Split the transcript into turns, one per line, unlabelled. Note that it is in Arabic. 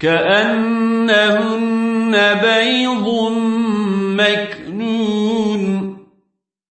كأنهن بيض مكنون.